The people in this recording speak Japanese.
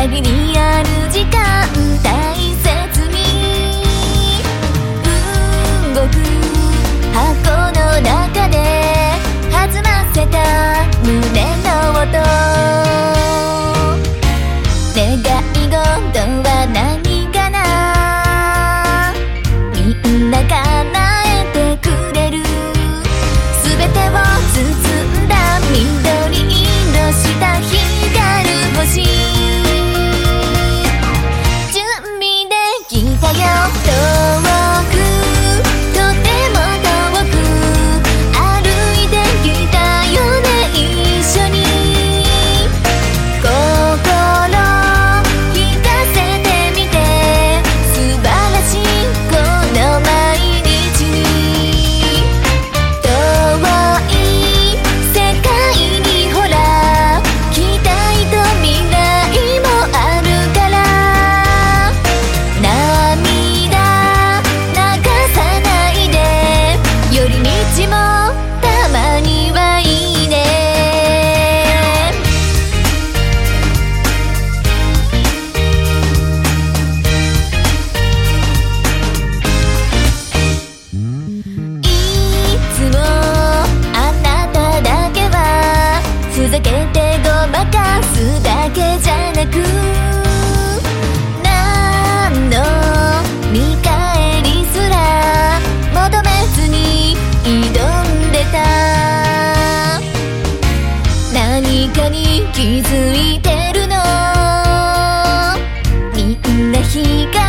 爱比你。たく。何の見返りすら求めずに挑んでた。何かに気づいてるの。みんな光